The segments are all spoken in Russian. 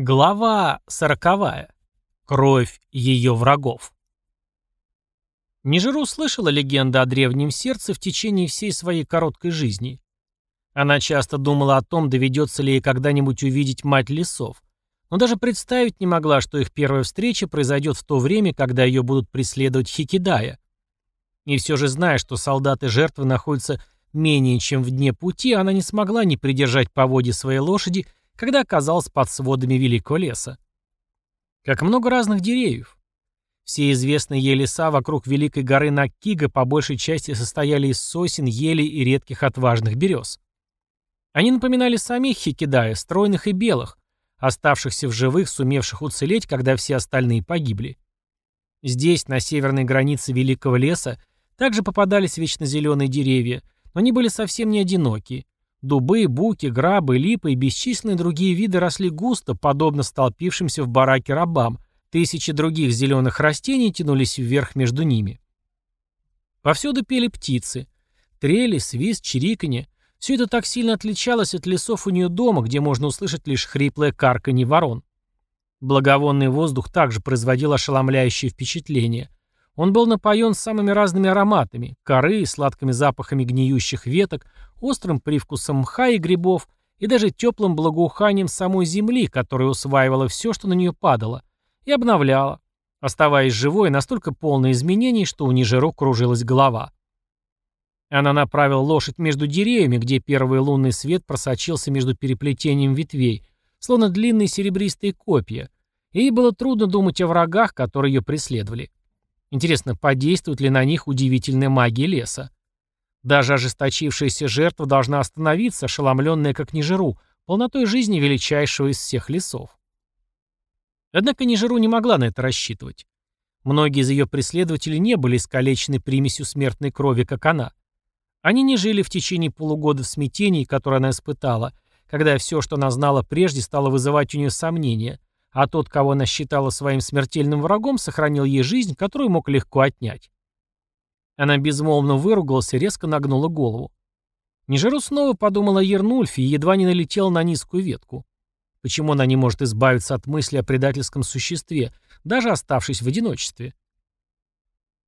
Глава сороковая. Кровь ее врагов. Нижеру слышала легенду о древнем сердце в течение всей своей короткой жизни. Она часто думала о том, доведется ли ей когда-нибудь увидеть мать лесов, но даже представить не могла, что их первая встреча произойдет в то время, когда ее будут преследовать Хикидая. И все же, зная, что солдаты жертвы находятся менее чем в дне пути, она не смогла не придержать поводья своей лошади когда оказался под сводами великого леса. Как много разных деревьев. Все известные ей леса вокруг великой горы Накига по большей части состояли из сосен, елей и редких отважных берез. Они напоминали самих Хикидая, стройных и белых, оставшихся в живых, сумевших уцелеть, когда все остальные погибли. Здесь, на северной границе Великого леса, также попадались вечно деревья, но они были совсем не одинокие. Дубы, буки, грабы, липы и бесчисленные другие виды росли густо, подобно столпившимся в бараке рабам. Тысячи других зеленых растений тянулись вверх между ними. Повсюду пели птицы. Трели, свист, чириканье. Все это так сильно отличалось от лесов у нее дома, где можно услышать лишь хриплое карканье ворон. Благовонный воздух также производил ошеломляющее впечатление. Он был напоен самыми разными ароматами – коры, сладкими запахами гниющих веток, острым привкусом мха и грибов и даже теплым благоуханием самой земли, которая усваивала все, что на нее падало, и обновляла, оставаясь живой настолько полной изменений, что у Нижеру кружилась голова. Она направила лошадь между деревьями, где первый лунный свет просочился между переплетением ветвей, словно длинные серебристые копья, и ей было трудно думать о врагах, которые ее преследовали. Интересно, подействует ли на них удивительная магия леса? Даже ожесточившаяся жертва должна остановиться, ошеломленная как Нижеру, полнотой жизни величайшего из всех лесов. Однако Нижеру не могла на это рассчитывать. Многие из ее преследователей не были искалечены примесью смертной крови, как она. Они не жили в течение полугода в смятении, которое она испытала, когда все, что она знала прежде, стало вызывать у нее сомнения, а тот, кого она считала своим смертельным врагом, сохранил ей жизнь, которую мог легко отнять. Она безмолвно выругалась и резко нагнула голову. Нижеру снова подумала о Ернульфе и едва не налетела на низкую ветку. Почему она не может избавиться от мысли о предательском существе, даже оставшись в одиночестве?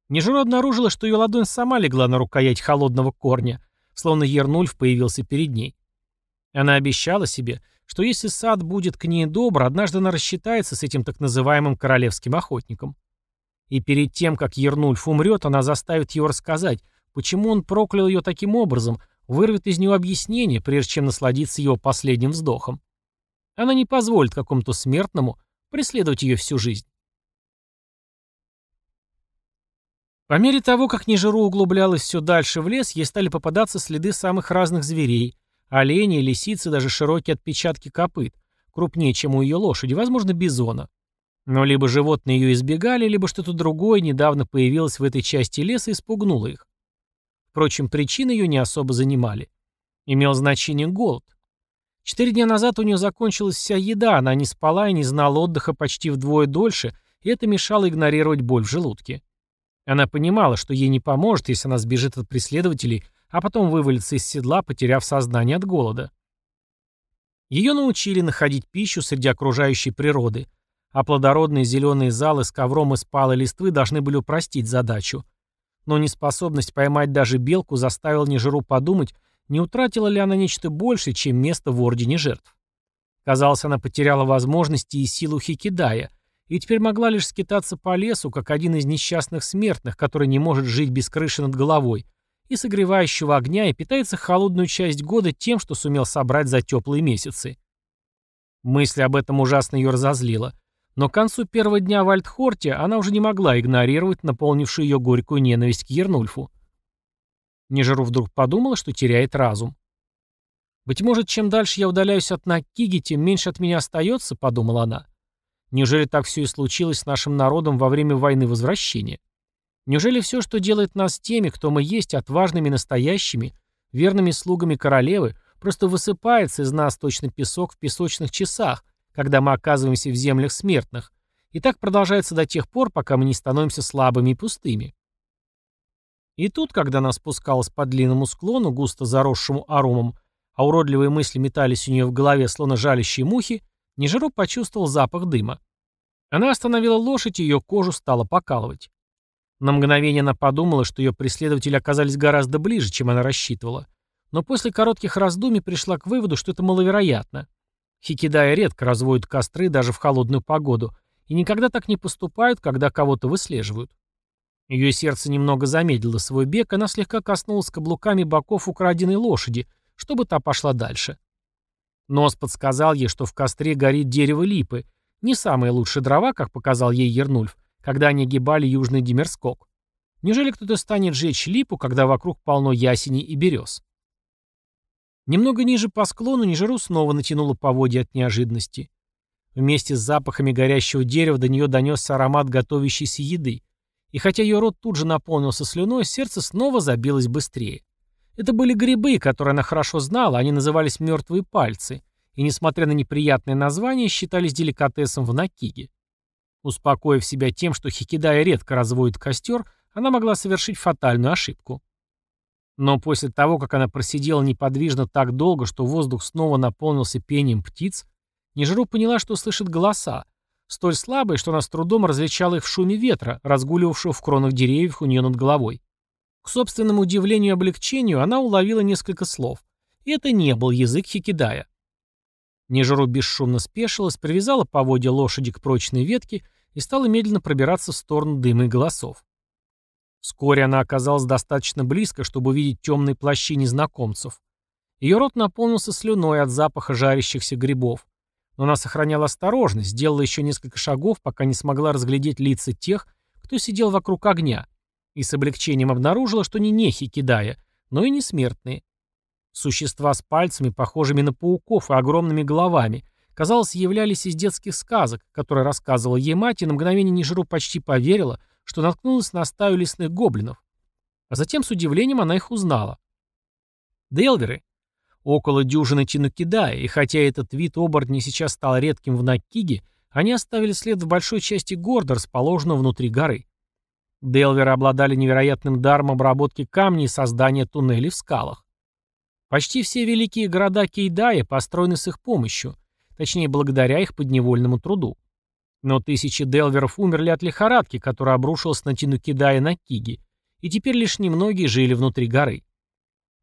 Нижеру обнаружила, что ее ладонь сама легла на рукоять холодного корня, словно Ернульф появился перед ней. Она обещала себе, что если сад будет к ней добр, однажды она рассчитается с этим так называемым королевским охотником. И перед тем, как Ернульф умрет, она заставит его рассказать, почему он проклял ее таким образом, вырвет из него объяснение, прежде чем насладиться его последним вздохом. Она не позволит какому-то смертному преследовать ее всю жизнь. По мере того, как Нижеру углублялась все дальше в лес, ей стали попадаться следы самых разных зверей, Олени, лисицы, даже широкие отпечатки копыт, крупнее, чем у ее лошади, возможно, бизона. Но либо животные ее избегали, либо что-то другое недавно появилось в этой части леса и спугнуло их. Впрочем, причины ее не особо занимали. Имел значение голод. Четыре дня назад у нее закончилась вся еда, она не спала и не знала отдыха почти вдвое дольше, и это мешало игнорировать боль в желудке. Она понимала, что ей не поможет, если она сбежит от преследователей, а потом вывалиться из седла, потеряв сознание от голода. Ее научили находить пищу среди окружающей природы, а плодородные зеленые залы с ковром из палой листвы должны были упростить задачу. Но неспособность поймать даже белку заставила Нежиру подумать, не утратила ли она нечто большее, чем место в Ордене Жертв. Казалось, она потеряла возможности и силу Хикидая, и теперь могла лишь скитаться по лесу, как один из несчастных смертных, который не может жить без крыши над головой, и согревающего огня и питается холодную часть года тем, что сумел собрать за теплые месяцы. Мысль об этом ужасно ее разозлила, но к концу первого дня в Альтхорте она уже не могла игнорировать наполнившую ее горькую ненависть к Ернульфу. Нежеру вдруг подумала, что теряет разум. «Быть может, чем дальше я удаляюсь от Накиги, тем меньше от меня остается», — подумала она. «Неужели так все и случилось с нашим народом во время войны возвращения?» Неужели все, что делает нас теми, кто мы есть, отважными настоящими, верными слугами королевы, просто высыпается из нас точно песок в песочных часах, когда мы оказываемся в землях смертных, и так продолжается до тех пор, пока мы не становимся слабыми и пустыми. И тут, когда она спускалась по длинному склону, густо заросшему арумом, а уродливые мысли метались у нее в голове, словно жалящие мухи, Нижеру почувствовал запах дыма. Она остановила лошадь, и ее кожу стала покалывать. На мгновение она подумала, что ее преследователи оказались гораздо ближе, чем она рассчитывала. Но после коротких раздумий пришла к выводу, что это маловероятно. Хикидая редко разводят костры даже в холодную погоду, и никогда так не поступают, когда кого-то выслеживают. Ее сердце немного замедлило свой бег, она слегка коснулась каблуками боков украденной лошади, чтобы та пошла дальше. Нос подсказал ей, что в костре горит дерево липы, не самые лучшие дрова, как показал ей Ернульф, когда они гибали южный Демерскок. Неужели кто-то станет жечь липу, когда вокруг полно ясеней и берез? Немного ниже по склону Нижеру снова натянула поводья от неожиданности. Вместе с запахами горящего дерева до нее донесся аромат готовящейся еды. И хотя ее рот тут же наполнился слюной, сердце снова забилось быстрее. Это были грибы, которые она хорошо знала, они назывались «мертвые пальцы», и, несмотря на неприятное название, считались деликатесом в Накиге. Успокоив себя тем, что Хикидая редко разводит костер, она могла совершить фатальную ошибку. Но после того, как она просидела неподвижно так долго, что воздух снова наполнился пением птиц, Нежру поняла, что слышит голоса, столь слабые, что она с трудом различала их в шуме ветра, разгуливавшего в кронах деревьев у нее над головой. К собственному удивлению и облегчению она уловила несколько слов. И это не был язык Хикидая. Нежру бесшумно спешилась, привязала поводья лошади к прочной ветке и стала медленно пробираться в сторону дыма и голосов. Вскоре она оказалась достаточно близко, чтобы увидеть темные плащи незнакомцев. Ее рот наполнился слюной от запаха жарящихся грибов. Но она сохраняла осторожность, сделала еще несколько шагов, пока не смогла разглядеть лица тех, кто сидел вокруг огня, и с облегчением обнаружила, что не нехи кидая, но и не смертные. Существа с пальцами, похожими на пауков и огромными головами, казалось, являлись из детских сказок, которые рассказывала ей мать, и на мгновение Нижеру почти поверила, что наткнулась на стаю лесных гоблинов. А затем с удивлением она их узнала. Делверы. Около дюжины тинукидая, и хотя этот вид оборотней сейчас стал редким в Наккиге, они оставили след в большой части города, расположенного внутри горы. Делверы обладали невероятным даром обработки камней и создания туннелей в скалах. Почти все великие города Кейдая построены с их помощью, точнее благодаря их подневольному труду. Но тысячи делверов умерли от лихорадки, которая обрушилась на Тинукида и на Киги, и теперь лишь немногие жили внутри горы.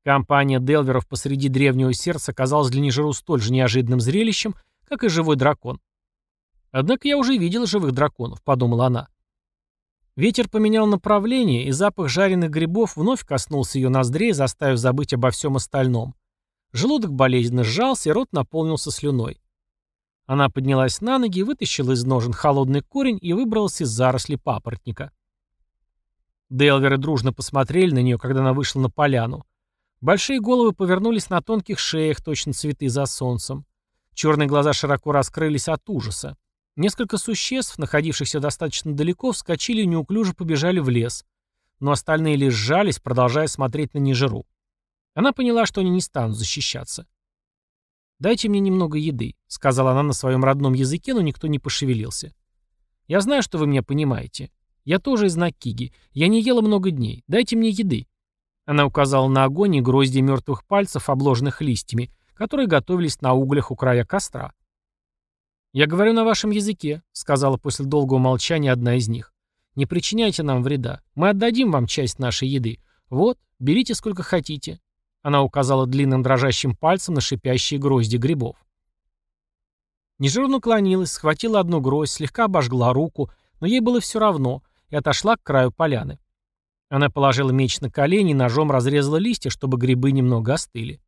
Компания делверов посреди древнего сердца казалась для Нижеру столь же неожиданным зрелищем, как и живой дракон. «Однако я уже видела живых драконов», — подумала она. Ветер поменял направление, и запах жареных грибов вновь коснулся ее ноздрей, заставив забыть обо всем остальном. Желудок болезненно сжался, и рот наполнился слюной. Она поднялась на ноги, вытащила из ножен холодный корень и выбралась из заросли папоротника. Делверы дружно посмотрели на нее, когда она вышла на поляну. Большие головы повернулись на тонких шеях, точно цветы за солнцем. Черные глаза широко раскрылись от ужаса. Несколько существ, находившихся достаточно далеко, вскочили и неуклюже побежали в лес. Но остальные лишь сжались, продолжая смотреть на Нижеру. Она поняла, что они не станут защищаться. «Дайте мне немного еды», — сказала она на своем родном языке, но никто не пошевелился. «Я знаю, что вы меня понимаете. Я тоже из Накиги. Я не ела много дней. Дайте мне еды». Она указала на огонь и грозди мертвых пальцев, обложенных листьями, которые готовились на углях у края костра. «Я говорю на вашем языке», — сказала после долгого молчания одна из них. «Не причиняйте нам вреда. Мы отдадим вам часть нашей еды. Вот, берите сколько хотите. Она указала длинным дрожащим пальцем на шипящие грозди грибов. Нежир наклонилась, схватила одну гроздь, слегка обожгла руку, но ей было все равно, и отошла к краю поляны. Она положила меч на колени и ножом разрезала листья, чтобы грибы немного остыли.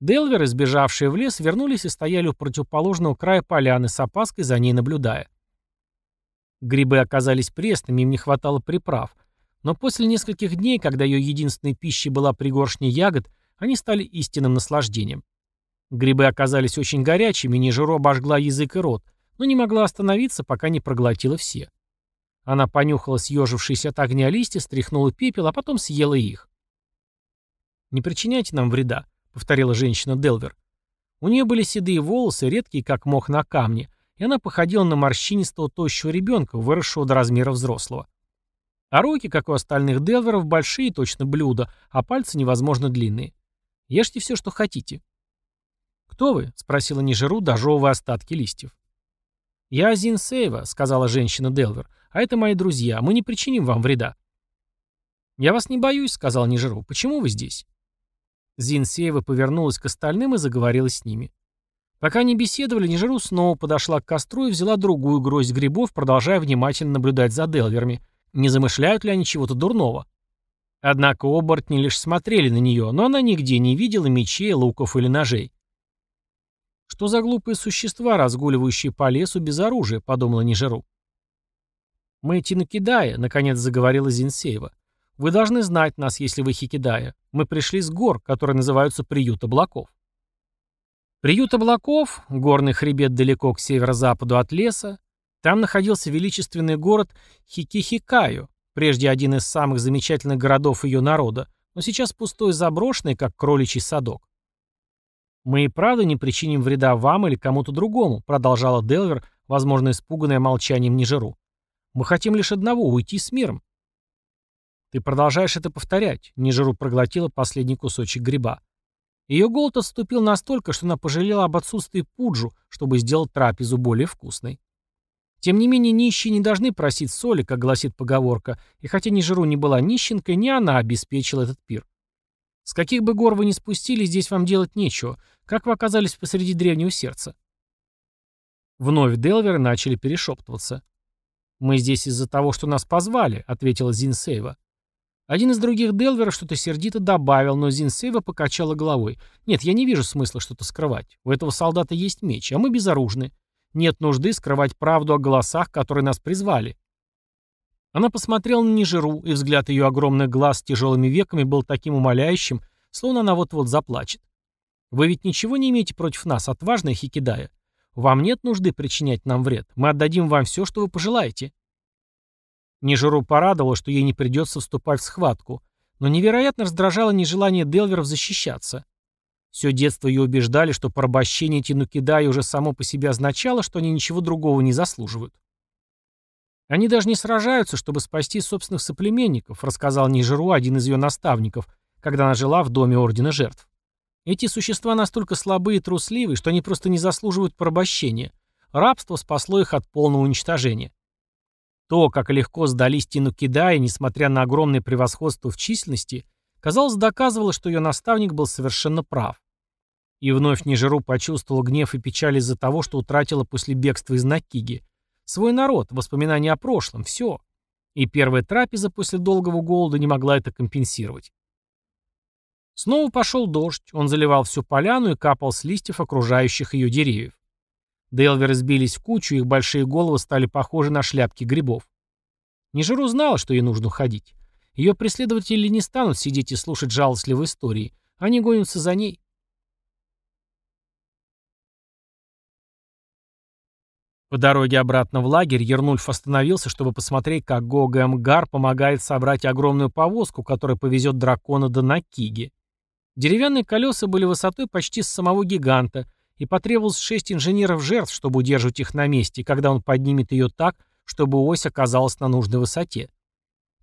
Делверы, сбежавшие в лес, вернулись и стояли у противоположного края поляны с опаской за ней наблюдая. Грибы оказались пресными, им не хватало приправ, но после нескольких дней, когда ее единственной пищей была пригоршня ягод, они стали истинным наслаждением. Грибы оказались очень горячими, Нижеро обожгла язык и рот, но не могла остановиться, пока не проглотила все. Она понюхала съежившиеся от огня листья, стряхнула пепел, а потом съела их. «Не причиняйте нам вреда», — повторила женщина Делвер. У нее были седые волосы, редкие, как мох на камне, и она походила на морщинистого тощего ребенка, выросшего до размера взрослого. А руки, как у остальных Делверов, большие, точно блюда, а пальцы невозможно длинные. Ешьте все, что хотите. «Кто вы?» — спросила Нижеру, дожевывая остатки листьев. «Я Зин Сейва», — сказала женщина Делвер, — «а это мои друзья. Мы не причиним вам вреда». «Я вас не боюсь», — сказал Нижеру. «Почему вы здесь?» Зин Сейва повернулась к остальным и заговорила с ними. Пока они беседовали, Нижеру снова подошла к костру и взяла другую гроздь грибов, продолжая внимательно наблюдать за Делверами. Не замышляют ли они чего-то дурного? Однако оборотни лишь смотрели на нее, но она нигде не видела мечей, луков или ножей. «Что за глупые существа, разгуливающие по лесу без оружия?» — подумала Нижеру. «Мы Тинокидая», — наконец заговорила Зинсеева. «Вы должны знать нас, если вы Хикидая. Мы пришли с гор, которые называются Приют облаков». Приют облаков, горный хребет далеко к северо-западу от леса, там находился величественный город Хикихикаю, прежде один из самых замечательных городов ее народа, но сейчас пустой и заброшенный, как кроличий садок. «Мы и правда не причиним вреда вам или кому-то другому», продолжала Делвер, возможно, испуганная молчанием Нижеру. «Мы хотим лишь одного — уйти с миром». «Ты продолжаешь это повторять», — Нижеру проглотила последний кусочек гриба. Ее голод отступил настолько, что она пожалела об отсутствии пуджу, чтобы сделать трапезу более вкусной. Тем не менее, нищие не должны просить соли, как гласит поговорка, и хотя ни Жиру не была нищенкой, не она обеспечила этот пир. С каких бы гор вы ни спустились, здесь вам делать нечего. Как вы оказались посреди древнего сердца? Вновь Делверы начали перешептываться. «Мы здесь из-за того, что нас позвали», — ответила Зинсейва. Один из других Делверов что-то сердито добавил, но Зинсейва покачала головой. «Нет, я не вижу смысла что-то скрывать. У этого солдата есть меч, а мы безоружны. Нет нужды скрывать правду о голосах, которые нас призвали». Она посмотрела на Нижеру, и взгляд ее огромных глаз с тяжелыми веками был таким умоляющим, словно она вот-вот заплачет. «Вы ведь ничего не имеете против нас, отважная Хикидая? Вам нет нужды причинять нам вред. Мы отдадим вам все, что вы пожелаете». Нижеру порадовало, что ей не придется вступать в схватку, но невероятно раздражало нежелание Делверов защищаться. Все детство ее убеждали, что порабощение Тинукидаи уже само по себе означало, что они ничего другого не заслуживают. «Они даже не сражаются, чтобы спасти собственных соплеменников», рассказал Нижеру один из ее наставников, когда она жила в доме Ордена Жертв. «Эти существа настолько слабые и трусливы, что они просто не заслуживают порабощения. Рабство спасло их от полного уничтожения. То, как легко сдались Тину Кидае, несмотря на огромное превосходство в численности, казалось, доказывало, что ее наставник был совершенно прав. И вновь Нижеру почувствовал гнев и печаль из-за того, что утратила после бегства из Накиги. Свой народ, воспоминания о прошлом, все. И первая трапеза после долгого голода не могла это компенсировать. Снова пошел дождь, он заливал всю поляну и капал с листьев окружающих ее деревьев. Делверы сбились в кучу, их большие головы стали похожи на шляпки грибов. Нижеру знала, что ей нужно уходить. Ее преследователи не станут сидеть и слушать жалостливые истории. Они гонятся за ней. По дороге обратно в лагерь Ернульф остановился, чтобы посмотреть, как Гога Мгар помогает собрать огромную повозку, которая повезет дракона до Накиги. Деревянные колеса были высотой почти с самого гиганта, и потребовалось шесть инженеров жертв, чтобы удерживать их на месте, когда он поднимет ее так, чтобы ось оказалась на нужной высоте.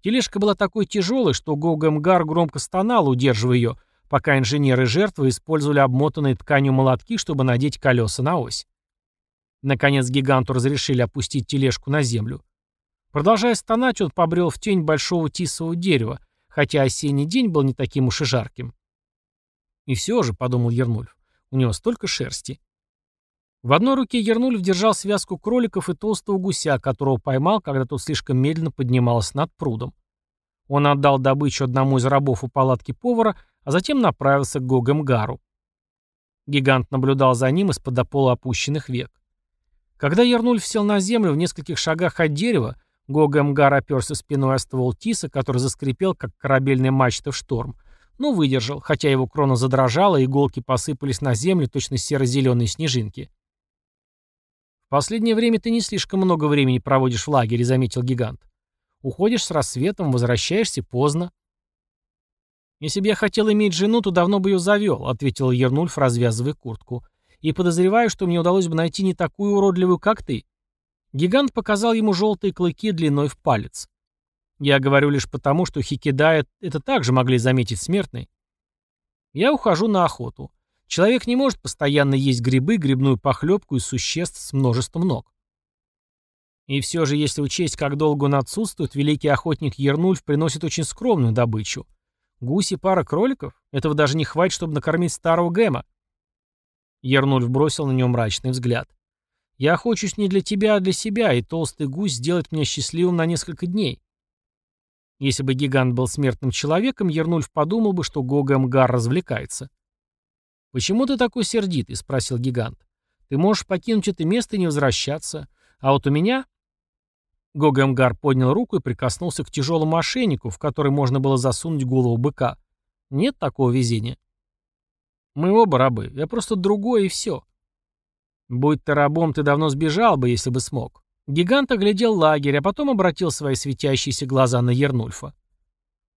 Тележка была такой тяжелой, что Гогамгар громко стонал, удерживая ее, пока инженеры жертвы использовали обмотанные тканью молотки, чтобы надеть колеса на ось. Наконец гиганту разрешили опустить тележку на землю. Продолжая стонать, он побрел в тень большого тисового дерева, хотя осенний день был не таким уж и жарким. «И все же», — подумал Ернульф, у него столько шерсти. В одной руке Ернулев держал связку кроликов и толстого гуся, которого поймал, когда тот слишком медленно поднимался над прудом. Он отдал добычу одному из рабов у палатки повара, а затем направился к Гогемгару. Гигант наблюдал за ним из-под пола опущенных век. Когда Ернульф сел на землю в нескольких шагах от дерева, Гогемгар оперся спиной о ствол тиса, который заскрипел, как корабельная мачта в шторм, но выдержал, хотя его крона задрожала, иголки посыпались на землю, точно серо-зеленые снежинки. «В последнее время ты не слишком много времени проводишь в лагере», — заметил гигант. «Уходишь с рассветом, возвращаешься поздно». «Если бы я хотел иметь жену, то давно бы ее завел», — ответил Ернульф, развязывая куртку. «И подозреваю, что мне удалось бы найти не такую уродливую, как ты». Гигант показал ему желтые клыки длиной в палец. Я говорю лишь потому, что Хикидая это также могли заметить смертные. Я ухожу на охоту. Человек не может постоянно есть грибы, грибную похлебку из существ с множеством ног. И все же, если учесть, как долго он отсутствует, великий охотник Ернульф приносит очень скромную добычу. Гуси, пара кроликов? Этого даже не хватит, чтобы накормить старого Гэма. Ернульф бросил на него мрачный взгляд. «Я охочусь не для тебя, а для себя, и толстый гусь сделает меня счастливым на несколько дней». Если бы гигант был смертным человеком, Ернульф подумал бы, что Гога развлекается. «Почему ты такой сердитый?» — спросил гигант. «Ты можешь покинуть это место и не возвращаться. А вот у меня...» Гога поднял руку и прикоснулся к тяжелому ошейнику, в который можно было засунуть голову быка. «Нет такого везения». Мы оба рабы. Я просто другой и все. Будь ты рабом, ты давно сбежал бы, если бы смог. Гигант оглядел лагерь, а потом обратил свои светящиеся глаза на Ернульфа.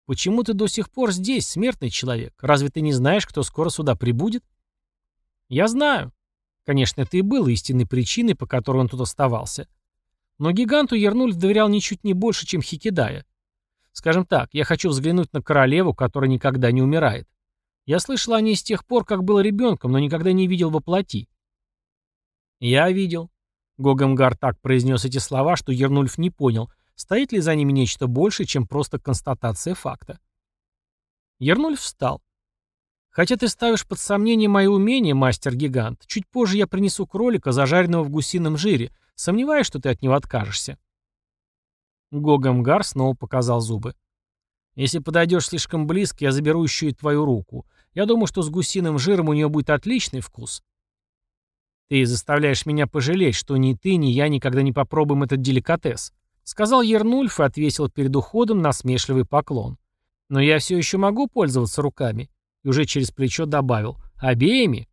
«Почему ты до сих пор здесь, смертный человек? Разве ты не знаешь, кто скоро сюда прибудет?» «Я знаю. Конечно, это и было истинной причиной, по которой он тут оставался. Но гиганту Ернульф доверял ничуть не больше, чем Хикидая. Скажем так, я хочу взглянуть на королеву, которая никогда не умирает. Я слышал о ней с тех пор, как был ребенком, но никогда не видел воплоти. Я видел. Гогамгар так произнес эти слова, что Ернульф не понял, стоит ли за ними нечто большее, чем просто констатация факта. Ернульф встал. «Хотя ты ставишь под сомнение мои умения, мастер-гигант, чуть позже я принесу кролика, зажаренного в гусином жире. Сомневаюсь, что ты от него откажешься». Гогамгар снова показал зубы. «Если подойдешь слишком близко, я заберу еще и твою руку. Я думаю, что с гусиным жиром у нее будет отличный вкус. Ты заставляешь меня пожалеть, что ни ты, ни я никогда не попробуем этот деликатес. Сказал Ернульф и отвесил перед уходом насмешливый поклон. Но я все еще могу пользоваться руками. И уже через плечо добавил. Обеими.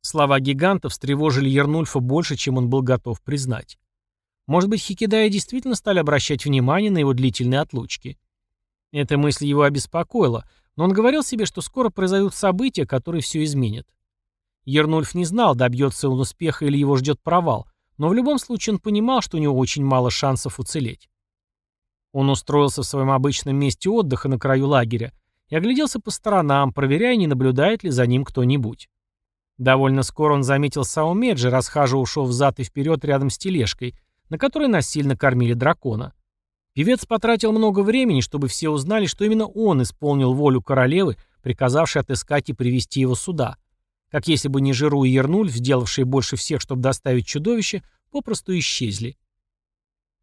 Слова гигантов встревожили Ернульфа больше, чем он был готов признать. Может быть, Хикидаи действительно стали обращать внимание на его длительные отлучки. Эта мысль его обеспокоила, но он говорил себе, что скоро произойдут события, которые все изменят. Ернульф не знал, добьется он успеха или его ждет провал, но в любом случае он понимал, что у него очень мало шансов уцелеть. Он устроился в своем обычном месте отдыха на краю лагеря и огляделся по сторонам, проверяя, не наблюдает ли за ним кто-нибудь. Довольно скоро он заметил Саумеджи, расхаживавшего взад и вперед рядом с тележкой, на которой насильно кормили дракона. Певец потратил много времени, чтобы все узнали, что именно он исполнил волю королевы, приказавшей отыскать и привести его сюда. Как если бы не Жиру и Ернуль, сделавшие больше всех, чтобы доставить чудовище, попросту исчезли.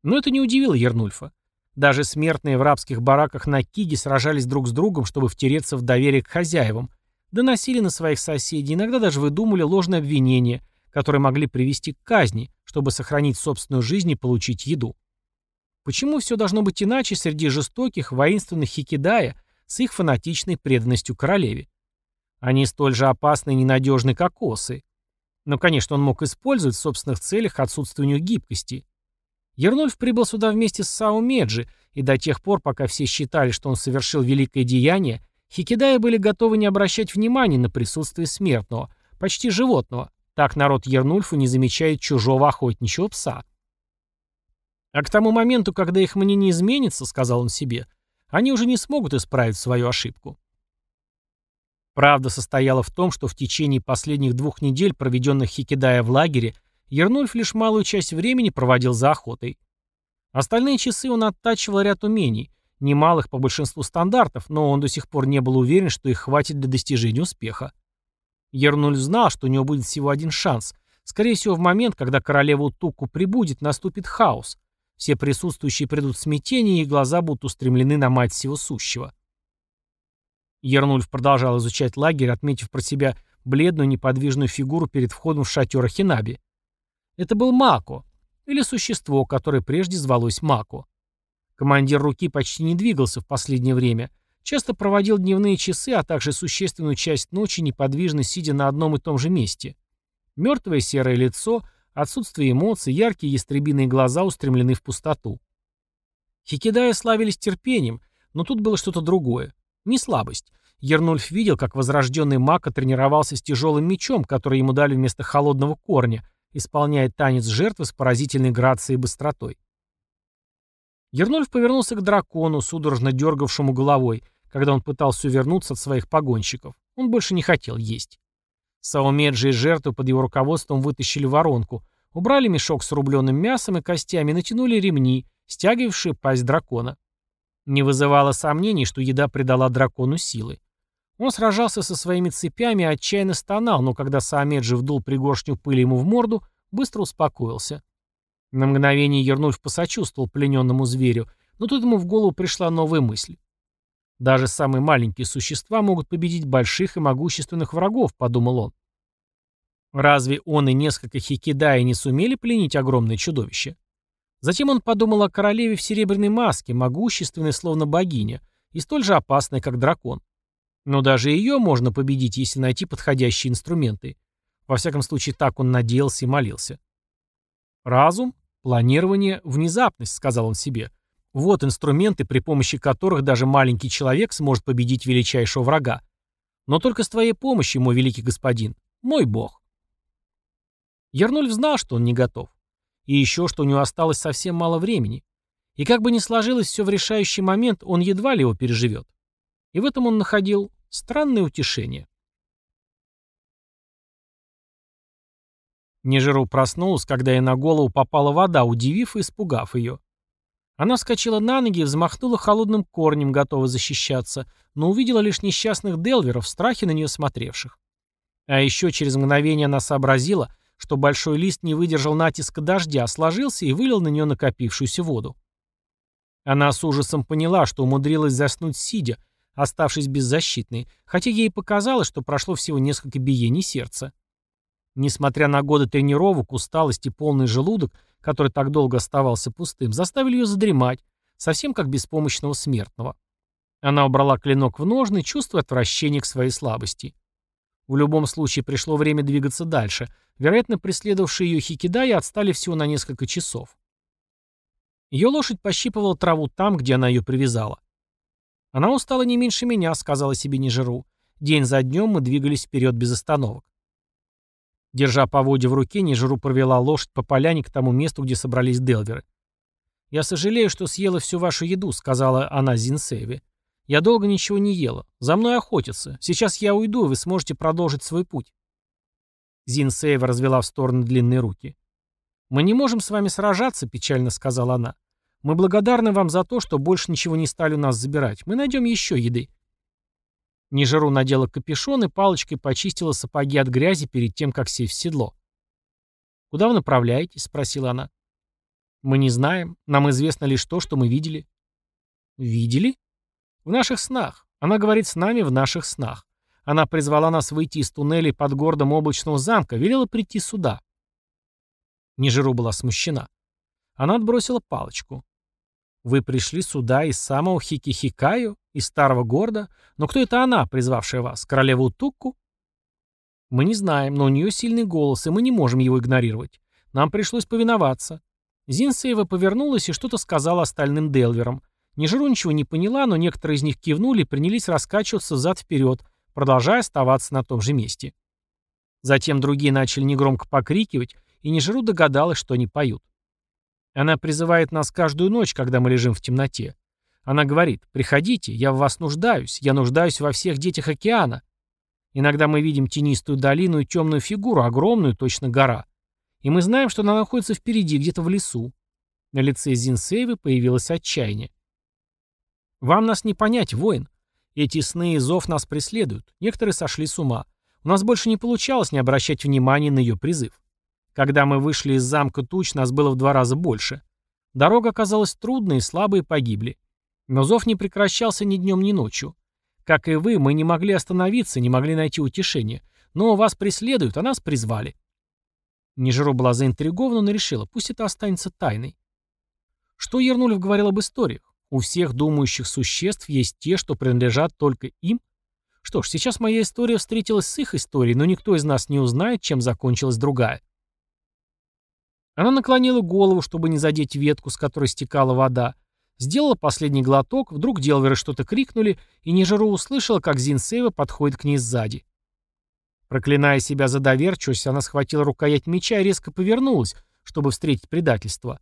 Но это не удивило Ернульфа. Даже смертные в рабских бараках на Киге сражались друг с другом, чтобы втереться в доверие к хозяевам, доносили на своих соседей, иногда даже выдумывали ложные обвинения, которые могли привести к казни, чтобы сохранить собственную жизнь и получить еду. Почему все должно быть иначе среди жестоких, воинственных хикидая с их фанатичной преданностью королеве? Они столь же опасны и ненадежны, как осы. Но, конечно, он мог использовать в собственных целях отсутствие у них гибкости. Ернольф прибыл сюда вместе с Сао Меджи, и до тех пор, пока все считали, что он совершил великое деяние, хикидаи были готовы не обращать внимания на присутствие смертного, почти животного. Так народ Ернульфа не замечает чужого охотничьего пса. А к тому моменту, когда их мнение изменится, сказал он себе, они уже не смогут исправить свою ошибку. Правда состояла в том, что в течение последних двух недель, проведенных Хикидая в лагере, Ернульф лишь малую часть времени проводил за охотой. Остальные часы он оттачивал ряд умений, немалых по большинству стандартов, но он до сих пор не был уверен, что их хватит для достижения успеха. Ернульф знал, что у него будет всего один шанс. Скорее всего, в момент, когда королева Туку прибудет, наступит хаос, все присутствующие придут в смятение, и глаза будут устремлены на мать всего сущего. Ернульф продолжал изучать лагерь, отметив про себя бледную неподвижную фигуру перед входом в шатер Ахинаби. Это был Мако, или существо, которое прежде звалось Мако. Командир руки почти не двигался в последнее время, часто проводил дневные часы, а также существенную часть ночи неподвижно сидя на одном и том же месте. Мертвое серое лицо — Отсутствие эмоций, яркие ястребиные глаза устремлены в пустоту. Хикидая славились терпением, но тут было что-то другое. Не слабость. Ернульф видел, как возрожденный Мака тренировался с тяжелым мечом, который ему дали вместо холодного корня, исполняя танец жертвы с поразительной грацией и быстротой. Ернульф повернулся к дракону, судорожно дергавшему головой, когда он пытался увернуться от своих погонщиков. Он больше не хотел есть. Саумеджи и жертву под его руководством вытащили воронку, убрали мешок с рубленым мясом и костями, натянули ремни, стягивавшие пасть дракона. Не вызывало сомнений, что еда придала дракону силы. Он сражался со своими цепями и отчаянно стонал, но когда Саамеджи вдул пригоршню пыли ему в морду, быстро успокоился. На мгновение Ернульф посочувствовал плененному зверю, но тут ему в голову пришла новая мысль. Даже самые маленькие существа могут победить больших и могущественных врагов, подумал он. Разве он и несколько хикидаи не сумели пленить огромное чудовище? Затем он подумал о королеве в серебряной маске, могущественной, словно богиня, и столь же опасной, как дракон. Но даже ее можно победить, если найти подходящие инструменты. Во всяком случае, так он надеялся и молился. «Разум, планирование, внезапность», — сказал он себе. «Вот инструменты, при помощи которых даже маленький человек сможет победить величайшего врага. Но только с твоей помощью, мой великий господин, мой бог». Ернольф знал, что он не готов. И еще, что у него осталось совсем мало времени. И как бы ни сложилось все в решающий момент, он едва ли его переживет. И в этом он находил странное утешение. Нежиру проснулась, когда ей на голову попала вода, удивив и испугав ее. Она вскочила на ноги и взмахнула холодным корнем, готова защищаться, но увидела лишь несчастных Делверов, в страхе на нее смотревших. А еще через мгновение она сообразила, что большой лист не выдержал натиска дождя, сложился и вылил на нее накопившуюся воду. Она с ужасом поняла, что умудрилась заснуть сидя, оставшись беззащитной, хотя ей показалось, что прошло всего несколько биений сердца. Несмотря на годы тренировок, усталость и полный желудок, который так долго оставался пустым, заставили ее задремать, совсем как беспомощного смертного. Она убрала клинок в ножны, чувствуя отвращение к своей слабости. В любом случае пришло время двигаться дальше. Вероятно, преследовавшие ее хикидаи отстали всего на несколько часов. Ее лошадь пощипывала траву там, где она ее привязала. «Она устала не меньше меня», — сказала себе Нежиру. День за днем мы двигались вперед без остановок. Держа поводья в руке, Нежиру провела лошадь по поляне к тому месту, где собрались Делверы. «Я сожалею, что съела всю вашу еду», — сказала она Зинсеве. «Я долго ничего не ела. За мной охотятся. Сейчас я уйду, и вы сможете продолжить свой путь». Зинсеева развела в сторону длинные руки. «Мы не можем с вами сражаться», — печально сказала она. Мы благодарны вам за то, что больше ничего не стали у нас забирать. Мы найдем еще еды». Нижеру надела капюшон и палочкой почистила сапоги от грязи перед тем, как сесть в седло. «Куда вы направляетесь?» — спросила она. «Мы не знаем. Нам известно лишь то, что мы видели». «Видели?» «В наших снах. Она говорит с нами в наших снах. Она призвала нас выйти из туннелей под городом облачного замка, велела прийти сюда». Нижеру была смущена. Она отбросила палочку. Вы пришли сюда из самого Хикихикаю, из старого города? Но кто это она, призвавшая вас? Королева Утукку? Мы не знаем, но у нее сильный голос, и мы не можем его игнорировать. Нам пришлось повиноваться. Зинсеева повернулась и что-то сказала остальным Делверам. Нижеру ничего не поняла, но некоторые из них кивнули и принялись раскачиваться зад-вперед, продолжая оставаться на том же месте. Затем другие начали негромко покрикивать, и Нижеру догадалась, что они поют. Она призывает нас каждую ночь, когда мы лежим в темноте. Она говорит, приходите, я в вас нуждаюсь, я нуждаюсь во всех детях океана. Иногда мы видим тенистую долину и темную фигуру, огромную, точно гора. И мы знаем, что она находится впереди, где-то в лесу. На лице Зинсейвы появилось отчаяние. «Вам нас не понять, воин. Эти сны и зов нас преследуют. Некоторые сошли с ума. У нас больше не получалось не обращать внимания на ее призыв. Когда мы вышли из замка туч, нас было в два раза больше. Дорога оказалась трудной, и слабые погибли. Но зов не прекращался ни днем, ни ночью. Как и вы, мы не могли остановиться, не могли найти утешения. Но вас преследуют, а нас призвали. Нежиро была заинтригована, но решила, пусть это останется тайной. Что Ернулев говорил об историях? У всех думающих существ есть те, что принадлежат только им? Что ж, сейчас моя история встретилась с их историей, но никто из нас не узнает, чем закончилась другая. Она наклонила голову, чтобы не задеть ветку, с которой стекала вода. Сделала последний глоток, вдруг Делверы что-то крикнули, и Нижеру услышала, как Зинсеева подходит к ней сзади. Проклиная себя за доверчивость, она схватила рукоять меча и резко повернулась, чтобы встретить предательство.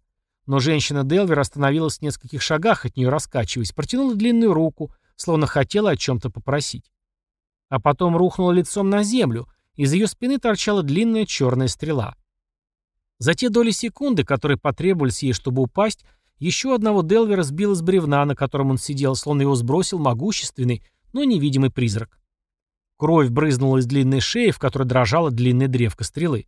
Но женщина Делвер остановилась в нескольких шагах от нее раскачиваясь, протянула длинную руку, словно хотела о чем-то попросить. а потом рухнула лицом на землю, из ее спины торчала длинная черная стрела. За те доли секунды, которые потребовались ей, чтобы упасть, еще одного Делвера сбил из бревна, на котором он сидел, словно его сбросил могущественный, но невидимый призрак. Кровь брызнула из длинной шеи, в которой дрожала длинная древка стрелы.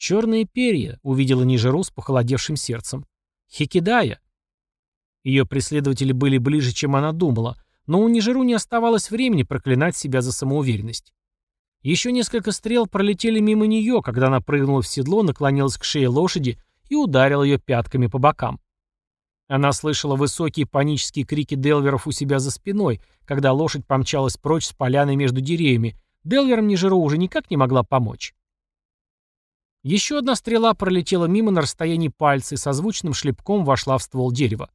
«Черные перья», — увидела Нижеру с похолодевшим сердцем. «Хикидая». Ее преследователи были ближе, чем она думала, но у Нижеру не оставалось времени проклинать себя за самоуверенность. Еще несколько стрел пролетели мимо нее, когда она прыгнула в седло, наклонилась к шее лошади и ударила ее пятками по бокам. Она слышала высокие панические крики Делверов у себя за спиной, когда лошадь помчалась прочь с поляной между деревьями. Делверам Нижеру уже никак не могла помочь. Еще одна стрела пролетела мимо на расстоянии пальца и со звучным шлепком вошла в ствол дерева.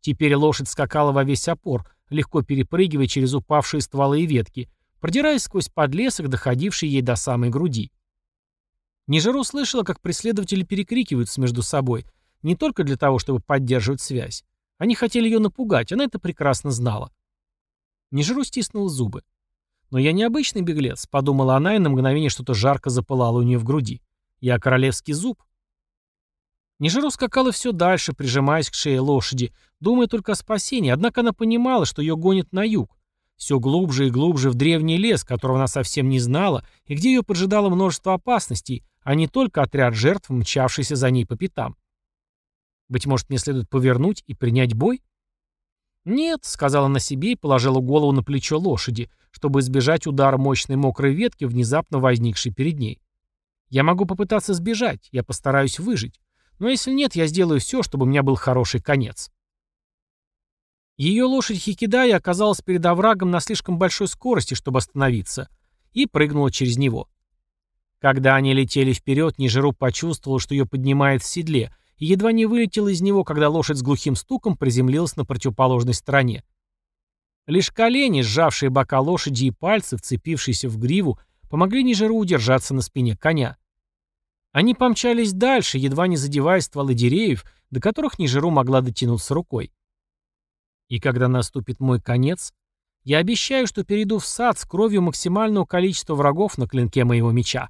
Теперь лошадь скакала во весь опор, легко перепрыгивая через упавшие стволы и ветки, продираясь сквозь подлесок, доходивший ей до самой груди. Нижеру слышала, как преследователи перекрикиваются между собой, не только для того, чтобы поддерживать связь. Они хотели ее напугать, она это прекрасно знала. Нижеру стиснула зубы. «Но я не обычный беглец», — подумала она, и на мгновение что-то жарко запылало у нее в груди. «Я королевский зуб». Нижеру скакала все дальше, прижимаясь к шее лошади, думая только о спасении, однако она понимала, что ее гонят на юг, все глубже и глубже в древний лес, которого она совсем не знала, и где ее поджидало множество опасностей, а не только отряд жертв, мчавшийся за ней по пятам. Быть может, мне следует повернуть и принять бой? «Нет», — сказала она себе и положила голову на плечо лошади, чтобы избежать удара мощной мокрой ветки, внезапно возникшей перед ней. «Я могу попытаться сбежать, я постараюсь выжить. Но если нет, я сделаю все, чтобы у меня был хороший конец». Ее лошадь Хикидая оказалась перед оврагом на слишком большой скорости, чтобы остановиться, и прыгнула через него. Когда они летели вперед, Нижеру почувствовал, что ее поднимает в седле, и едва не вылетел из него, когда лошадь с глухим стуком приземлилась на противоположной стороне. Лишь колени, сжавшие бока лошади и пальцы, вцепившиеся в гриву, помогли Нижеру удержаться на спине коня. Они помчались дальше, едва не задевая стволы деревьев, до которых Нижеру могла дотянуться рукой. И когда наступит мой конец, я обещаю, что перейду в сад с кровью максимального количества врагов на клинке моего меча.